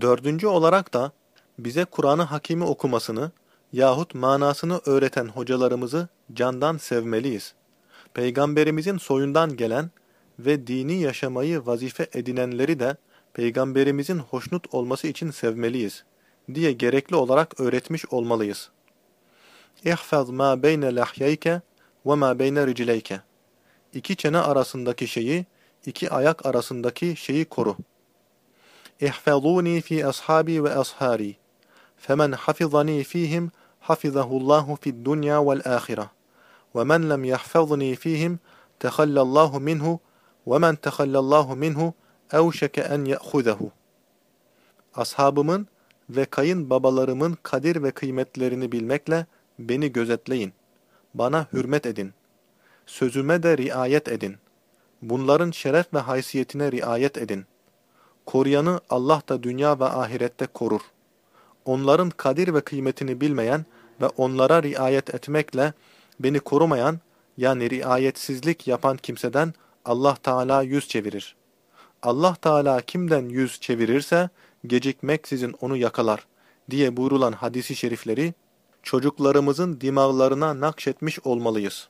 Dördüncü olarak da bize Kur'an-ı Hakim'i okumasını yahut manasını öğreten hocalarımızı candan sevmeliyiz. Peygamberimizin soyundan gelen ve dini yaşamayı vazife edinenleri de Peygamberimizin hoşnut olması için sevmeliyiz diye gerekli olarak öğretmiş olmalıyız. İhfaz ma beyne lahyeyke ve ma beyne ricileyke. İki çene arasındaki şeyi, iki ayak arasındaki şeyi koru. Fi ashabi ve ashari. Femen hafizani fihim hafizahullahu fid dunya vel ahire. Ve men lem yahfazni fihim tehallallahu minhu ve men tehallallahu minhu evşeke en ye'huzehu. Ashabımın ve kayın babalarımın kadir ve kıymetlerini bilmekle beni gözetleyin. Bana hürmet edin. Sözüme de riayet edin. Bunların şeref ve haysiyetine riayet edin. Koruyanı Allah da dünya ve ahirette korur. Onların kadir ve kıymetini bilmeyen ve onlara riayet etmekle beni korumayan yani riayetsizlik yapan kimseden Allah Teala yüz çevirir. Allah Teala kimden yüz çevirirse gecikmeksizin onu yakalar diye buyrulan hadisi şerifleri çocuklarımızın dimağlarına nakşetmiş olmalıyız.